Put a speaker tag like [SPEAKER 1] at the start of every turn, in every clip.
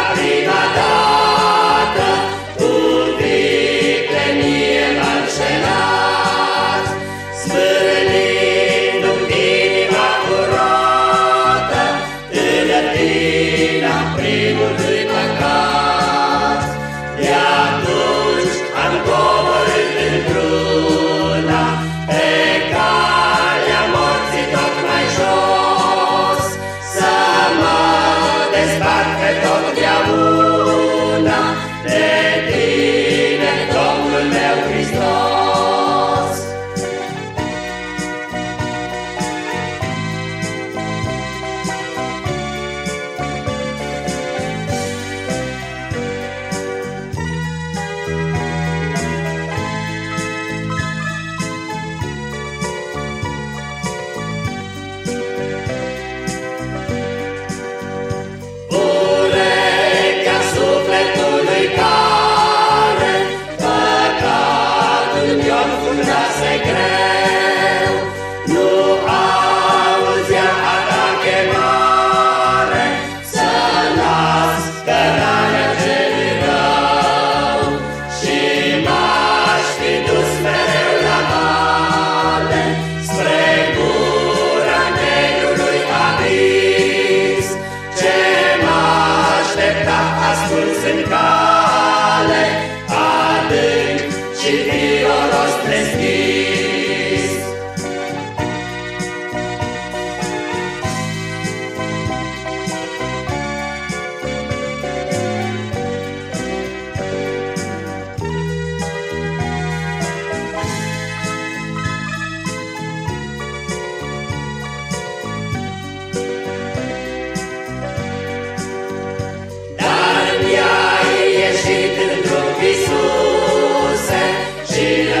[SPEAKER 1] Maria. to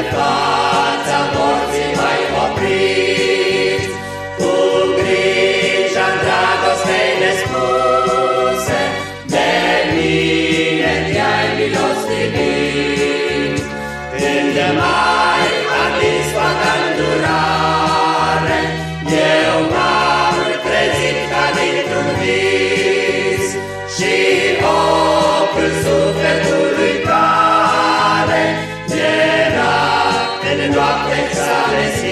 [SPEAKER 1] în fața morții m-ai oprit Cu grija dragostei nespuse De mine te-ai milostivit. Când m-ai atins toată îndurare Eu m-am trezit ca dintr-un vis Și ochiul sufletului toate sale